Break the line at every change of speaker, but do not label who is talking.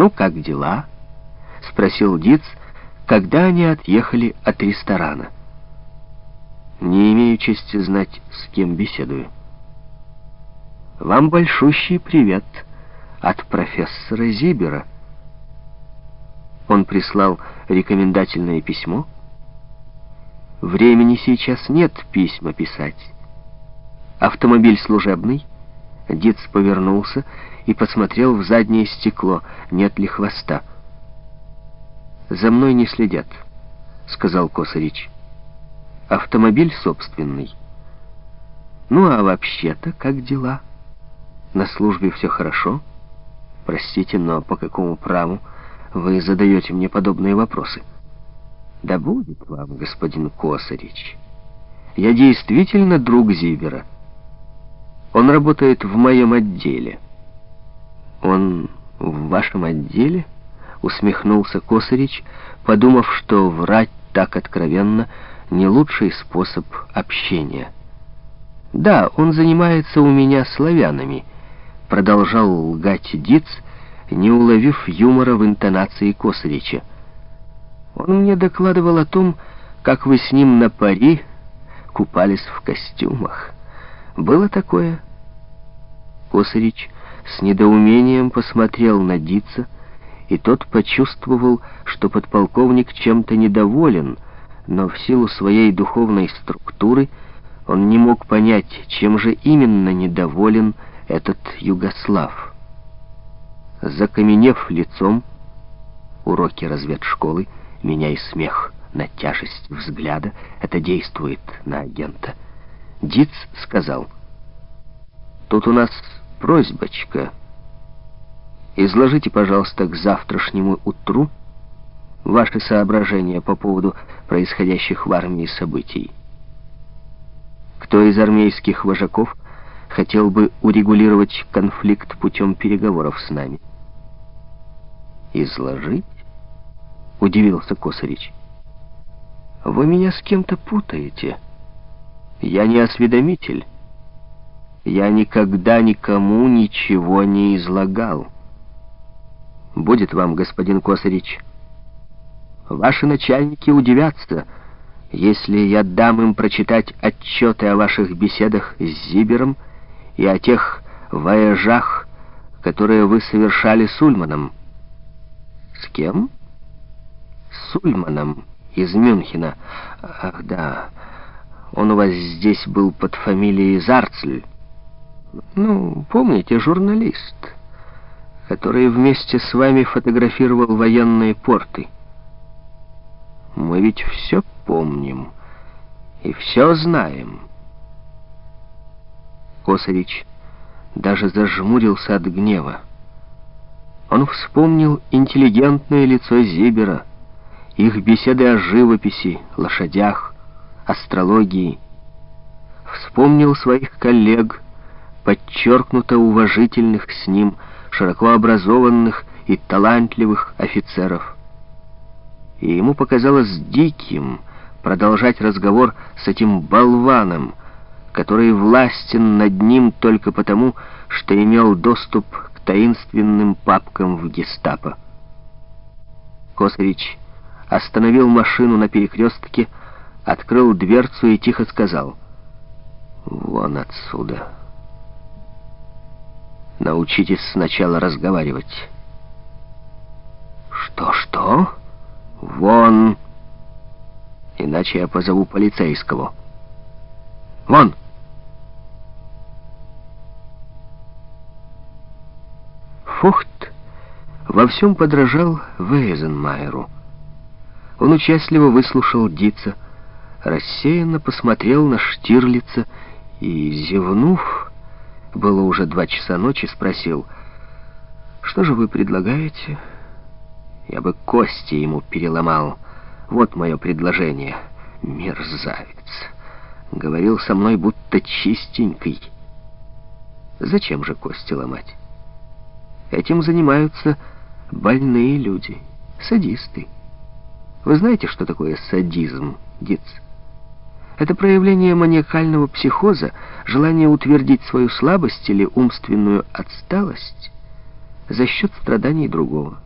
«Ну, как дела?» — спросил Диц, когда они отъехали от ресторана. «Не имею чести знать, с кем беседую». «Вам большущий привет от профессора Зибера». Он прислал рекомендательное письмо. Времени сейчас нет письма писать. Автомобиль служебный. Диц повернулся и посмотрел в заднее стекло, нет ли хвоста. «За мной не следят», — сказал Косарич. «Автомобиль собственный». «Ну, а вообще-то, как дела? На службе все хорошо? Простите, но по какому праву вы задаете мне подобные вопросы?» «Да будет вам, господин Косарич. Я действительно друг Зибера. Он работает в моем отделе». «Он в вашем отделе?» — усмехнулся Косарич, подумав, что врать так откровенно не лучший способ общения. «Да, он занимается у меня славянами», — продолжал лгать Диц, не уловив юмора в интонации Косарича. «Он мне докладывал о том, как вы с ним на пари купались в костюмах. Было такое?» Косарич с недоумением посмотрел на Дица, и тот почувствовал, что подполковник чем-то недоволен, но в силу своей духовной структуры он не мог понять, чем же именно недоволен этот югослав. Закаменев лицом, уроки разведшколы, меняя смех на тяжесть взгляда, это действует на агента. Диц сказал, «Тут у нас просьбочка». Изложите, пожалуйста, к завтрашнему утру ваши соображения по поводу происходящих в армии событий. Кто из армейских вожаков хотел бы урегулировать конфликт путем переговоров с нами? «Изложить?» — удивился Косарич. «Вы меня с кем-то путаете. Я не осведомитель. Я никогда никому ничего не излагал». Будет вам, господин Косарич. Ваши начальники удивятся, если я дам им прочитать отчеты о ваших беседах с Зибером и о тех вояжах, которые вы совершали с Ульманом. С кем? С Ульманом из Мюнхена. Ах, да, он у вас здесь был под фамилией Зарцль. Ну, помните, журналист который вместе с вами фотографировал военные порты. Мы ведь все помним и все знаем. Косарич даже зажмурился от гнева. Он вспомнил интеллигентное лицо Зибера, их беседы о живописи, лошадях, астрологии. Вспомнил своих коллег, подчеркнуто уважительных с ним, широко образованных и талантливых офицеров. И ему показалось диким продолжать разговор с этим болваном, который властен над ним только потому, что имел доступ к таинственным папкам в гестапо. Косарич остановил машину на перекрестке, открыл дверцу и тихо сказал «Вон отсюда». Научитесь сначала разговаривать. Что-что? Вон! Иначе я позову полицейского. Вон! Фухт во всем подражал Вейзенмайеру. Он участливо выслушал Дица, рассеянно посмотрел на Штирлица и, зевнув, было уже два часа ночи, спросил, «Что же вы предлагаете?» Я бы кости ему переломал. Вот мое предложение. Мерзавец. Говорил со мной, будто чистенький. Зачем же кости ломать? Этим занимаются больные люди, садисты. Вы знаете, что такое садизм, Диц? Это проявление маниакального психоза, желание утвердить свою слабость или умственную отсталость за счет страданий другого.